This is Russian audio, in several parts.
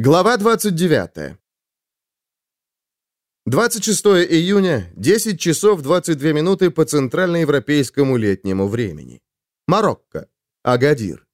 Глава 29. 26 июня, 10 часов 22 минуты по центральноевропейскому летнему времени. Марокко. Агадир.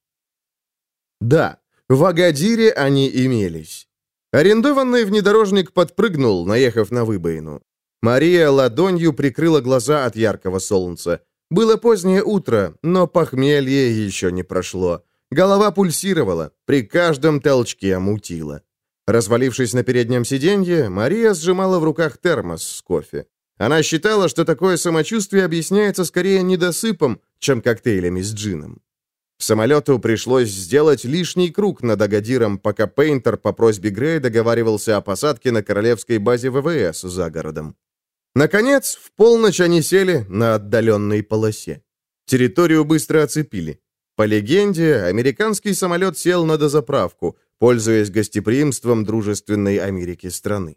Да, в Агадире они имелись. Арендованный внедорожник подпрыгнул, наехав на выбоину. Мария ладонью прикрыла глаза от яркого солнца. Было позднее утро, но похмелье еще не прошло. Голова пульсировала, при каждом толчке мутила. Развалившись на переднем сиденье, Мария сжимала в руках термос с кофе. Она считала, что такое самочувствие объясняется скорее недосыпом, чем коктейлями с джином. Самолету пришлось сделать лишний круг над Агадиром, пока Пейнтер по просьбе Грея договаривался о посадке на королевской базе ВВС за городом. Наконец, в полночь они сели на отдаленной полосе. Территорию быстро оцепили. По легенде, американский самолет сел на дозаправку, пользуясь гостеприимством дружественной Америки страны.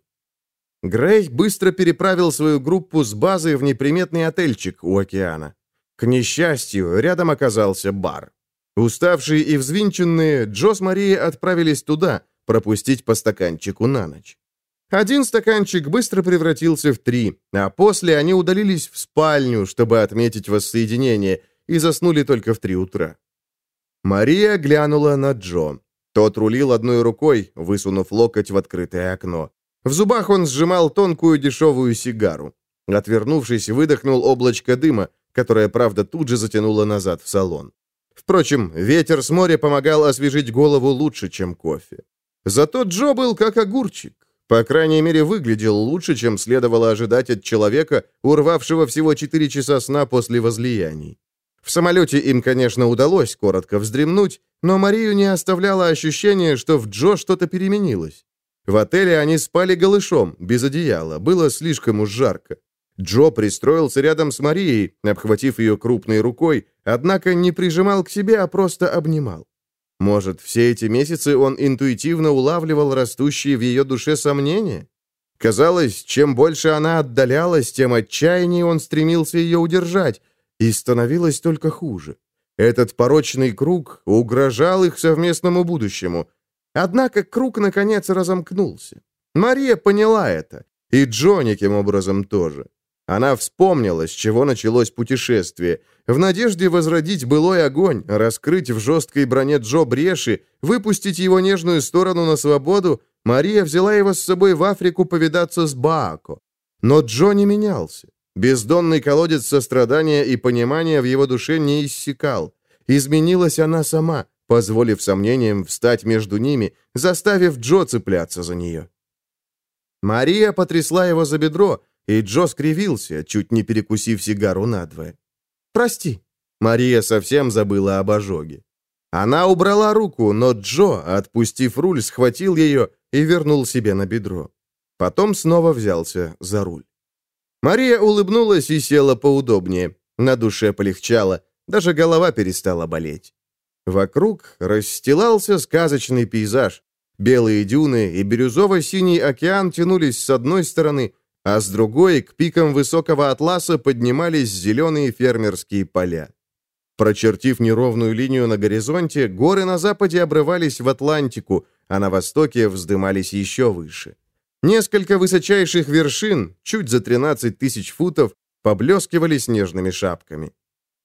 Грей быстро переправил свою группу с базы в неприметный отельчик у океана. К несчастью, рядом оказался бар. Уставшие и взвинченные, Джо с Марией отправились туда, пропустить по стаканчику на ночь. Один стаканчик быстро превратился в три, а после они удалились в спальню, чтобы отметить воссоединение, и заснули только в три утра. Мария глянула на Джо. Тот рулил одной рукой, высунув локоть в открытое окно. В зубах он сжимал тонкую дешевую сигару. Отвернувшись, выдохнул облачко дыма, которое, правда, тут же затянуло назад в салон. Впрочем, ветер с моря помогал освежить голову лучше, чем кофе. Зато Джо был как огурчик. По крайней мере, выглядел лучше, чем следовало ожидать от человека, урвавшего всего 4 часа сна после возлияний. В самолете им, конечно, удалось коротко вздремнуть, но Марию не оставляло ощущение, что в Джо что-то переменилось. В отеле они спали голышом, без одеяла, было слишком уж жарко. Джо пристроился рядом с Марией, обхватив ее крупной рукой, однако не прижимал к себе, а просто обнимал. Может, все эти месяцы он интуитивно улавливал растущие в ее душе сомнения? Казалось, чем больше она отдалялась, тем отчаяннее он стремился ее удержать, и становилось только хуже. Этот порочный круг угрожал их совместному будущему. Однако круг, наконец, разомкнулся. Мария поняла это, и Джо неким образом тоже. Она вспомнила, с чего началось путешествие. В надежде возродить былой огонь, раскрыть в жесткой броне Джо бреши, выпустить его нежную сторону на свободу, Мария взяла его с собой в Африку повидаться с Баако. Но Джо не менялся. Бездонный колодец сострадания и понимания в его душе не иссякал. Изменилась она сама, позволив сомнениям встать между ними, заставив Джо цепляться за нее. Мария потрясла его за бедро, и Джо скривился, чуть не перекусив сигару надвое. «Прости». Мария совсем забыла об ожоге. Она убрала руку, но Джо, отпустив руль, схватил ее и вернул себе на бедро. Потом снова взялся за руль. Мария улыбнулась и села поудобнее. На душе полегчало, даже голова перестала болеть. Вокруг расстилался сказочный пейзаж. Белые дюны и бирюзово-синий океан тянулись с одной стороны, а с другой к пикам высокого атласа поднимались зеленые фермерские поля. Прочертив неровную линию на горизонте, горы на западе обрывались в Атлантику, а на востоке вздымались еще выше. Несколько высочайших вершин, чуть за 13 тысяч футов, поблескивали снежными шапками.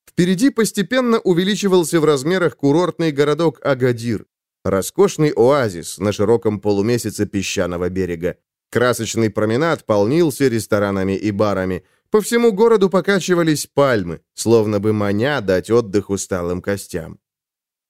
Впереди постепенно увеличивался в размерах курортный городок Агадир, роскошный оазис на широком полумесяце песчаного берега. Красочный променад полнился ресторанами и барами. По всему городу покачивались пальмы, словно бы маня дать отдых усталым костям.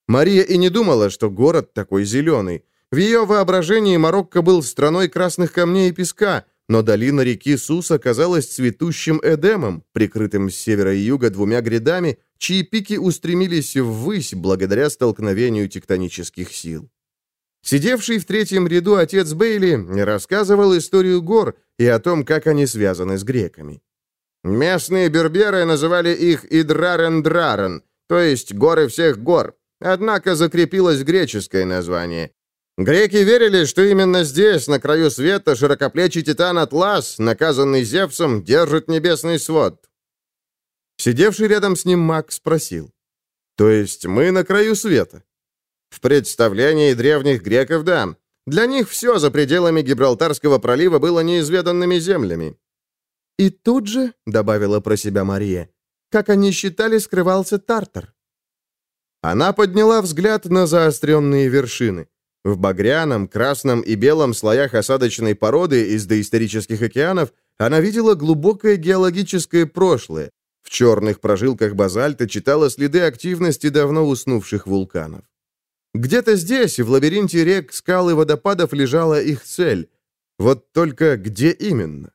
Мария и не думала, что город такой зеленый. В ее воображении Марокко был страной красных камней и песка, но долина реки Сус оказалась цветущим Эдемом, прикрытым с севера и юга двумя грядами, чьи пики устремились ввысь благодаря столкновению тектонических сил. Сидевший в третьем ряду отец Бейли рассказывал историю гор и о том, как они связаны с греками. Местные берберы называли их Идрарен-Драрен, то есть горы всех гор, однако закрепилось греческое название. Греки верили, что именно здесь, на краю света, широкоплечий титан Атлас, наказанный Зевсом, держит небесный свод. Сидевший рядом с ним маг спросил. «То есть мы на краю света?» «В представлении древних греков, да. Для них все за пределами Гибралтарского пролива было неизведанными землями. «И тут же», — добавила про себя Мария, — «как они считали, скрывался Тартар». Она подняла взгляд на заостренные вершины. В багряном, красном и белом слоях осадочной породы из доисторических океанов она видела глубокое геологическое прошлое. В черных прожилках базальта читала следы активности давно уснувших вулканов. Где-то здесь, в лабиринте рек, скал и водопадов, лежала их цель. Вот только где именно?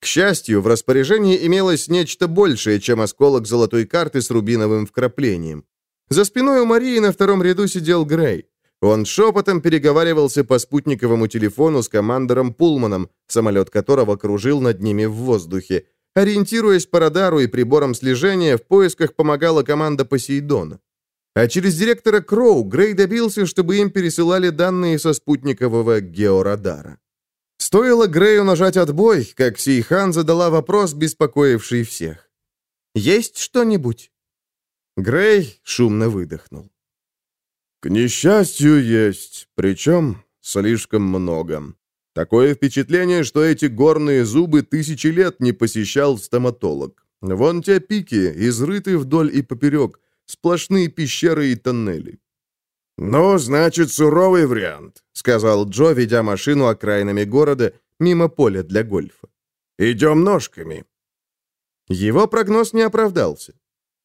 К счастью, в распоряжении имелось нечто большее, чем осколок золотой карты с рубиновым вкраплением. За спиной у Марии на втором ряду сидел Грей. Он шепотом переговаривался по спутниковому телефону с командором Пулманом, самолет которого кружил над ними в воздухе. Ориентируясь по радару и приборам слежения, в поисках помогала команда Посейдона. А через директора Кроу Грей добился, чтобы им пересылали данные со спутникового георадара. Стоило Грею нажать отбой, как Сейхан задала вопрос, беспокоивший всех. «Есть что-нибудь?» Грей шумно выдохнул. «К несчастью, есть, причем слишком много. Такое впечатление, что эти горные зубы тысячи лет не посещал стоматолог. Вон те пики, изрыты вдоль и поперек, сплошные пещеры и тоннели. «Ну, значит, суровый вариант», — сказал Джо, ведя машину окраинами города мимо поля для гольфа. «Идем ножками». Его прогноз не оправдался.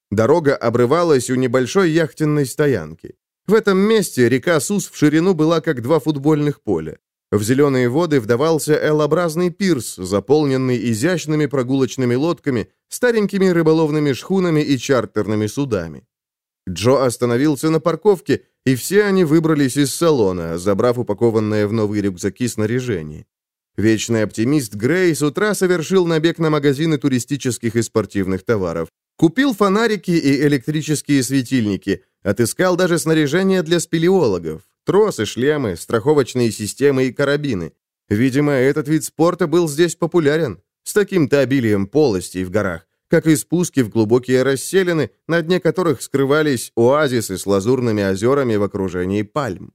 Дорога обрывалась у небольшой яхтенной стоянки. В этом месте река Сус в ширину была как два футбольных поля. В зеленые воды вдавался L-образный пирс, заполненный изящными прогулочными лодками, старенькими рыболовными шхунами и чартерными судами. Джо остановился на парковке, и все они выбрались из салона, забрав упакованное в новые рюкзаки снаряжение. Вечный оптимист Грей с утра совершил набег на магазины туристических и спортивных товаров. Купил фонарики и электрические светильники, отыскал даже снаряжение для спелеологов, Тросы, шлемы, страховочные системы и карабины. Видимо, этот вид спорта был здесь популярен. С таким-то обилием полостей в горах, как и спуски в глубокие расселины, на дне которых скрывались оазисы с лазурными озерами в окружении пальм.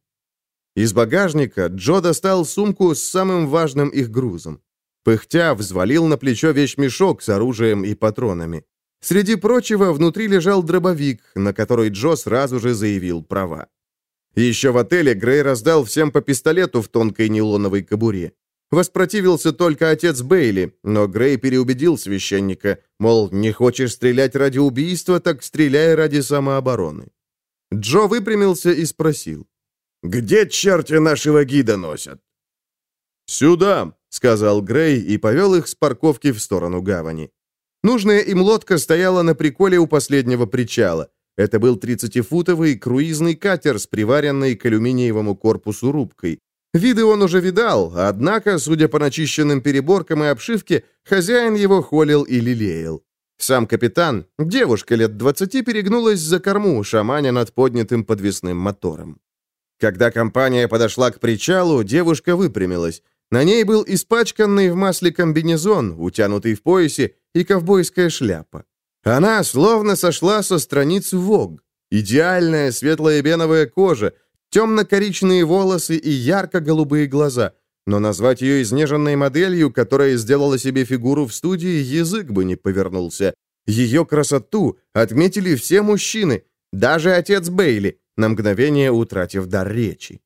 Из багажника Джо достал сумку с самым важным их грузом. Пыхтя взвалил на плечо вещмешок с оружием и патронами. Среди прочего, внутри лежал дробовик, на который Джо сразу же заявил права. Еще в отеле Грей раздал всем по пистолету в тонкой нейлоновой кобуре. Воспротивился только отец Бейли, но Грей переубедил священника, мол, не хочешь стрелять ради убийства, так стреляй ради самообороны. Джо выпрямился и спросил. «Где черти нашего гида носят?» «Сюда», — сказал Грей и повел их с парковки в сторону гавани. Нужная им лодка стояла на приколе у последнего причала. Это был 30-футовый круизный катер с приваренной к алюминиевому корпусу рубкой. Виды он уже видал, однако, судя по начищенным переборкам и обшивке, хозяин его холил и лелеял. Сам капитан, девушка лет 20, перегнулась за корму, шаманя над поднятым подвесным мотором. Когда компания подошла к причалу, девушка выпрямилась. На ней был испачканный в масле комбинезон, утянутый в поясе, и ковбойская шляпа. Она словно сошла со страниц Vogue. Идеальная светлая беновая кожа, темно-коричневые волосы и ярко-голубые глаза. Но назвать ее изнеженной моделью, которая сделала себе фигуру в студии, язык бы не повернулся. Ее красоту отметили все мужчины, даже отец Бейли, на мгновение утратив дар речи.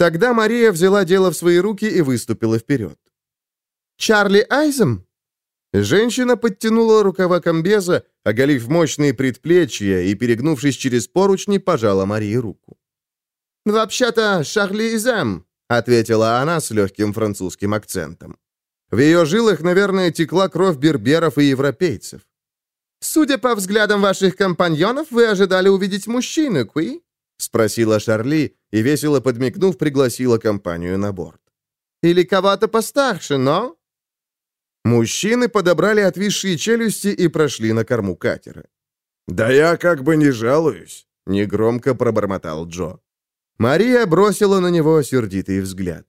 Тогда Мария взяла дело в свои руки и выступила вперед. «Чарли Айзем?» Женщина подтянула рукава комбеза, оголив мощные предплечья и, перегнувшись через поручни, пожала Марии руку. «Вообще-то Шарли Изем», — ответила она с легким французским акцентом. В ее жилах, наверное, текла кровь берберов и европейцев. «Судя по взглядам ваших компаньонов, вы ожидали увидеть мужчину, Куи?» — спросила Шарли и, весело подмигнув, пригласила компанию на борт. «Или кого-то постарше, но...» Мужчины подобрали отвисшие челюсти и прошли на корму катера. «Да я как бы не жалуюсь», — негромко пробормотал Джо. Мария бросила на него сердитый взгляд.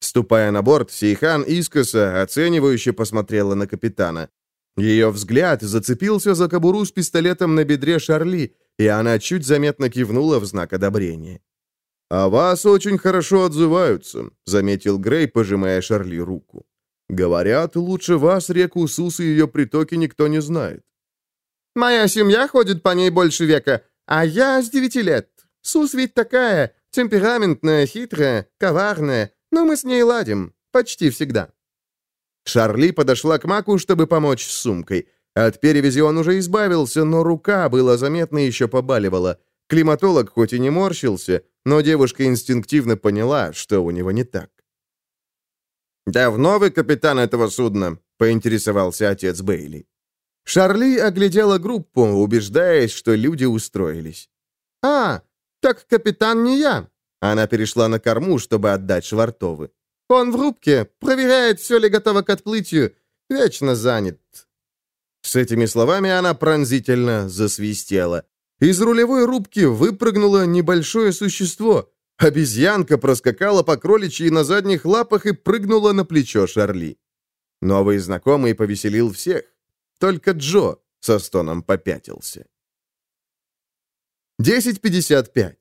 Ступая на борт, Сейхан искоса оценивающе посмотрела на капитана. Ее взгляд зацепился за кобуру с пистолетом на бедре Шарли, и она чуть заметно кивнула в знак одобрения. «О вас очень хорошо отзываются», — заметил Грей, пожимая Шарли руку. «Говорят, лучше вас реку Сус и ее притоки никто не знает». «Моя семья ходит по ней больше века, а я с девяти лет. Сус ведь такая, темпераментная, хитрая, коварная, но мы с ней ладим, почти всегда». Шарли подошла к Маку, чтобы помочь с сумкой. От перевязи он уже избавился, но рука, было заметно, еще побаливала. Климатолог хоть и не морщился, но девушка инстинктивно поняла, что у него не так. «Давно вы капитан этого судна?» — поинтересовался отец Бейли. Шарли оглядела группу, убеждаясь, что люди устроились. «А, так капитан не я!» Она перешла на корму, чтобы отдать Швартовы. «Он в рубке, проверяет, все ли готово к отплытию. Вечно занят». С этими словами она пронзительно засвистела. Из рулевой рубки выпрыгнуло небольшое существо. Обезьянка проскакала по кроличьи на задних лапах и прыгнула на плечо Шарли. Новый знакомый повеселил всех. Только Джо со стоном попятился. 10.55.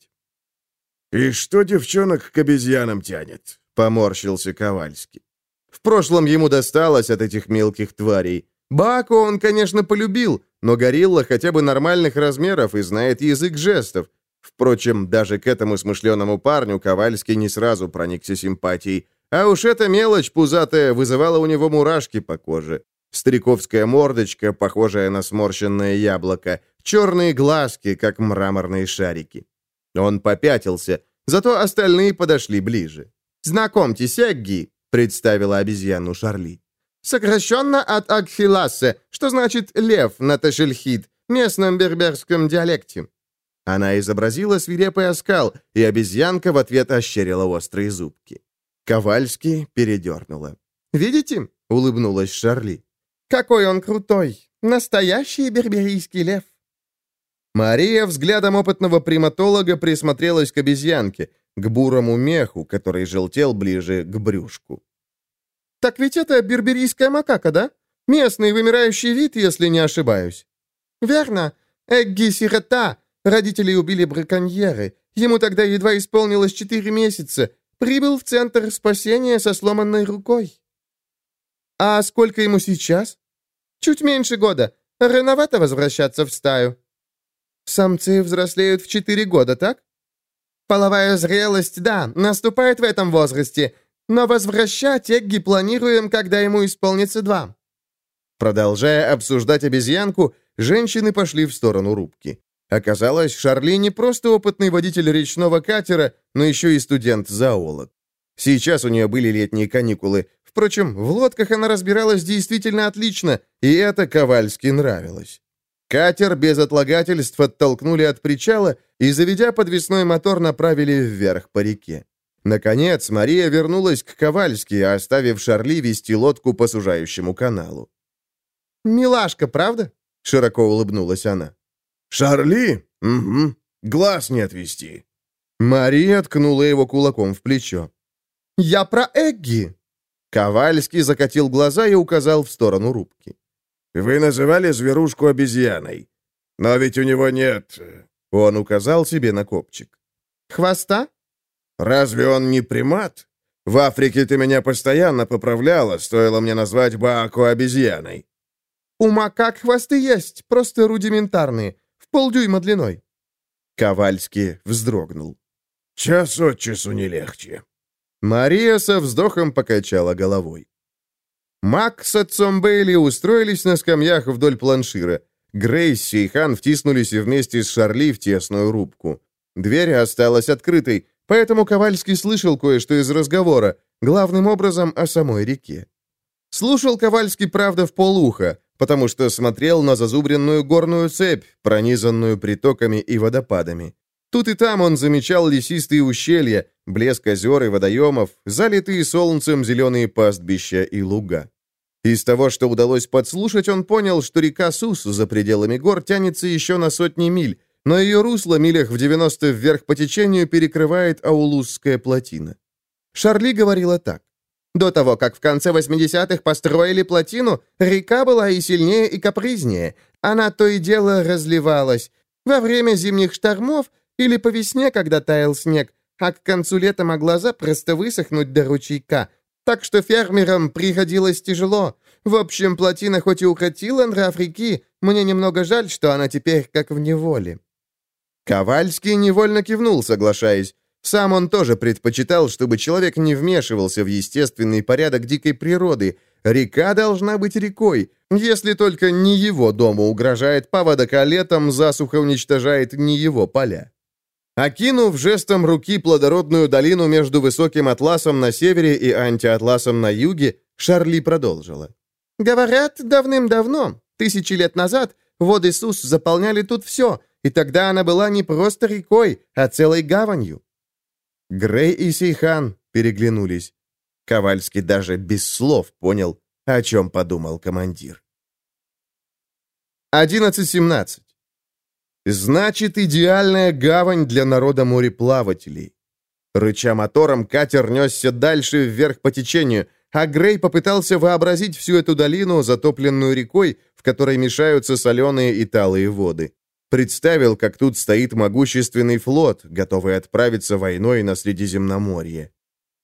«И что девчонок к обезьянам тянет?» — поморщился Ковальский. В прошлом ему досталось от этих мелких тварей. Баку он, конечно, полюбил, но горилла хотя бы нормальных размеров и знает язык жестов. Впрочем, даже к этому смышленому парню Ковальский не сразу проникся симпатией. А уж эта мелочь пузатая вызывала у него мурашки по коже. Стариковская мордочка, похожая на сморщенное яблоко, черные глазки, как мраморные шарики. Он попятился, зато остальные подошли ближе. «Знакомьтесь, Эгги», — представила обезьяну Шарли. Сокращенно от Акхиласе, что значит «лев» на Ташельхид, местном берберском диалекте». Она изобразила свирепый оскал, и обезьянка в ответ ощерила острые зубки. Ковальский передернула. «Видите?» — улыбнулась Шарли. «Какой он крутой! Настоящий берберийский лев!» Мария взглядом опытного приматолога присмотрелась к обезьянке, к бурому меху, который желтел ближе к брюшку. Так ведь это берберийская макака, да? Местный вымирающий вид, если не ошибаюсь. Верно. Эгги сирота. Родителей убили браконьеры. Ему тогда едва исполнилось четыре месяца. Прибыл в центр спасения со сломанной рукой. А сколько ему сейчас? Чуть меньше года. Рановато возвращаться в стаю. Самцы взрослеют в четыре года, так? Половая зрелость, да, наступает в этом возрасте. Но возвращать Эгги планируем, когда ему исполнится два». Продолжая обсуждать обезьянку, женщины пошли в сторону рубки. Оказалось, Шарли не просто опытный водитель речного катера, но еще и студент-зоолог. Сейчас у нее были летние каникулы. Впрочем, в лодках она разбиралась действительно отлично, и это Ковальски нравилось. Катер без отлагательств оттолкнули от причала и, заведя подвесной мотор, направили вверх по реке. Наконец, Мария вернулась к Ковальски, оставив Шарли вести лодку по сужающему каналу. «Милашка, правда?» — широко улыбнулась она. «Шарли? Угу. Глаз не отвести». Мария ткнула его кулаком в плечо. «Я про Эгги!» Ковальский закатил глаза и указал в сторону рубки. «Вы называли зверушку обезьяной. Но ведь у него нет...» Он указал себе на копчик. «Хвоста?» Разве он не примат? В Африке ты меня постоянно поправляла, стоило мне назвать Бааку обезьяной. У макак хвосты есть, просто рудиментарные, в полдюйма длиной. Ковальский вздрогнул. Час от часу не легче. Мария со вздохом покачала головой. Мак с отцом Бейли устроились на скамьях вдоль планшира. Грейс и Сейхан втиснулись вместе с Шарли в тесную рубку. Дверь осталась открытой, Поэтому Ковальский слышал кое-что из разговора, главным образом о самой реке. Слушал Ковальский, правда, в полуха, потому что смотрел на зазубренную горную цепь, пронизанную притоками и водопадами. Тут и там он замечал лесистые ущелья, блеск озер и водоемов, залитые солнцем зеленые пастбища и луга. Из того, что удалось подслушать, он понял, что река Сус за пределами гор тянется еще на сотни миль, но ее русло милях в 90 вверх по течению перекрывает Аулузская плотина. Шарли говорила так. До того, как в конце 80-х построили плотину, река была и сильнее, и капризнее. Она то и дело разливалась. Во время зимних штормов или по весне, когда таял снег, а к концу лета могла запросто высохнуть до ручейка, так что фермерам приходилось тяжело. В общем, плотина хоть и укротила нрав реки, мне немного жаль, что она теперь как в неволе». Ковальский невольно кивнул, соглашаясь. Сам он тоже предпочитал, чтобы человек не вмешивался в естественный порядок дикой природы. Река должна быть рекой, если только не его дому угрожает паводок, а летом засуха уничтожает не его поля. Окинув жестом руки плодородную долину между высоким атласом на севере и антиатласом на юге, Шарли продолжила. «Говорят, давным-давно, тысячи лет назад, воды Сус заполняли тут все, и тогда она была не просто рекой, а целой гаванью. Грей и Сейхан переглянулись. Ковальский даже без слов понял, о чем подумал командир. 11.17. Значит, идеальная гавань для народа мореплавателей. Рыча мотором, катер несся дальше вверх по течению, а Грей попытался вообразить всю эту долину, затопленную рекой, в которой мешаются соленые и талые воды. Представил, как тут стоит могущественный флот, готовый отправиться войной на Средиземноморье.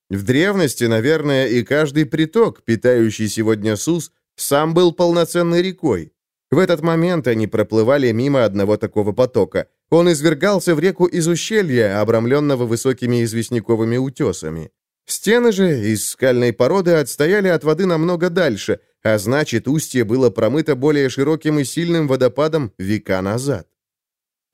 В древности, наверное, и каждый приток, питающий сегодня Сус, сам был полноценной рекой. В этот момент они проплывали мимо одного такого потока. Он извергался в реку из ущелья, обрамленного высокими известняковыми утесами. Стены же из скальной породы отстояли от воды намного дальше, а значит, устье было промыто более широким и сильным водопадом века назад.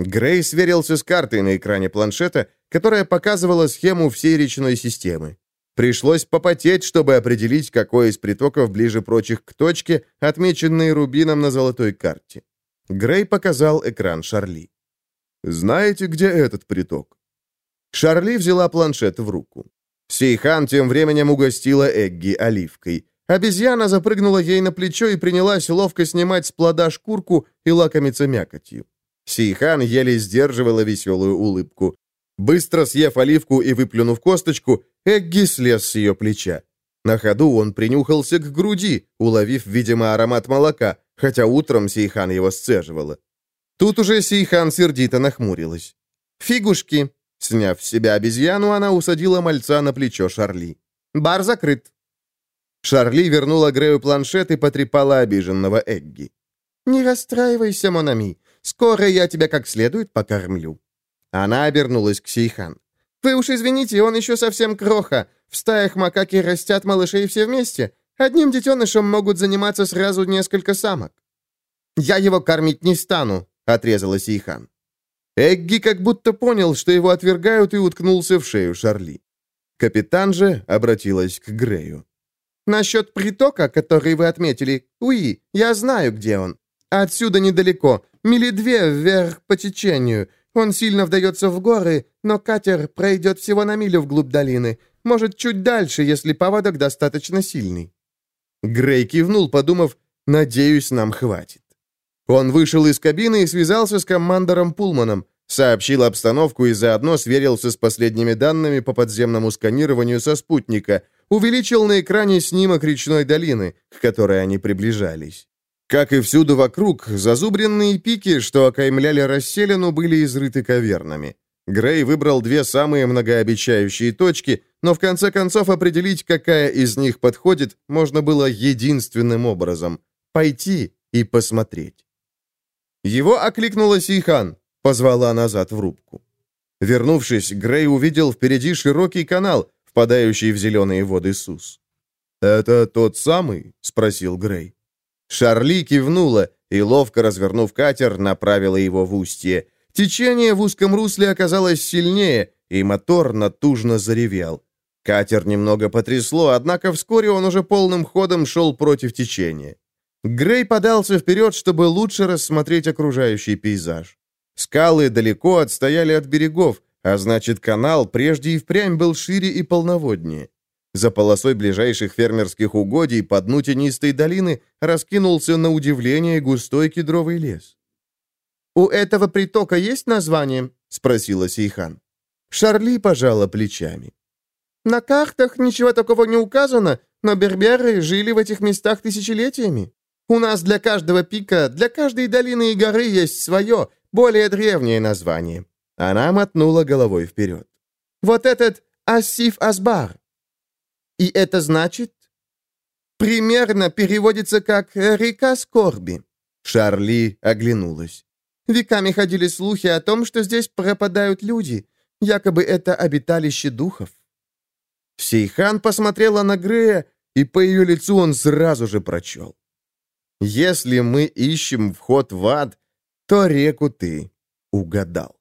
Грей сверился с картой на экране планшета, которая показывала схему всей речной системы. Пришлось попотеть, чтобы определить, какой из притоков ближе прочих к точке, отмеченной рубином на золотой карте. Грей показал экран Шарли. «Знаете, где этот приток?» Шарли взяла планшет в руку. Сейхан тем временем угостила Эгги оливкой. Обезьяна запрыгнула ей на плечо и принялась ловко снимать с плода шкурку и лакомиться мякотью. Сейхан еле сдерживала веселую улыбку. Быстро съев оливку и выплюнув косточку, Эгги слез с ее плеча. На ходу он принюхался к груди, уловив, видимо, аромат молока, хотя утром Сейхан его сцеживала. Тут уже Сейхан сердито нахмурилась. «Фигушки!» Сняв с себя обезьяну, она усадила мальца на плечо Шарли. «Бар закрыт!» Шарли вернула Грею планшет и потрепала обиженного Эгги. «Не расстраивайся, Монами. Скоро я тебя как следует покормлю». Она обернулась к Сейхан. «Вы уж извините, он еще совсем кроха. В стаях макаки растят малышей все вместе. Одним детенышем могут заниматься сразу несколько самок». «Я его кормить не стану», — отрезала Сейхан. Эгги как будто понял, что его отвергают, и уткнулся в шею Шарли. Капитан же обратилась к Грею. «Насчет притока, который вы отметили, уи, я знаю, где он. Отсюда недалеко, мили две вверх по течению. Он сильно вдается в горы, но катер пройдет всего на милю вглубь долины. Может, чуть дальше, если поводок достаточно сильный». Грей кивнул, подумав, «Надеюсь, нам хватит». Он вышел из кабины и связался с командором Пулманом, сообщил обстановку и заодно сверился с последними данными по подземному сканированию со спутника, увеличил на экране снимок речной долины, к которой они приближались. Как и всюду вокруг, зазубренные пики, что окаймляли расселину, были изрыты кавернами. Грей выбрал две самые многообещающие точки, но в конце концов определить, какая из них подходит, можно было единственным образом — пойти и посмотреть. Его окликнула Сейхан, позвала назад в рубку. Вернувшись, Грей увидел впереди широкий канал, впадающий в зеленые воды Сус. «Это тот самый?» — спросил Грей. Шарли кивнула и, ловко развернув катер, направила его в устье. Течение в узком русле оказалось сильнее, и мотор натужно заревел. Катер немного потрясло, однако вскоре он уже полным ходом шел против течения. Грей подался вперед, чтобы лучше рассмотреть окружающий пейзаж. Скалы далеко отстояли от берегов, а значит, канал прежде и впрямь был шире и полноводнее. За полосой ближайших фермерских угодий по дну тенистой долины раскинулся на удивление густой кедровый лес. «У этого притока есть название?» — спросила Сейхан. Шарли пожала плечами. «На картах ничего такого не указано, но берберы жили в этих местах тысячелетиями. У нас для каждого пика, для каждой долины и горы есть свое, более древнее название». Она мотнула головой вперед. Вот этот Асиф Асбар. И это значит? Примерно переводится как «река скорби». Шарли оглянулась. Веками ходили слухи о том, что здесь пропадают люди. Якобы это обиталище духов. Сейхан посмотрела на Грея, и по ее лицу он сразу же прочел. «Если мы ищем вход в ад, то реку ты угадал».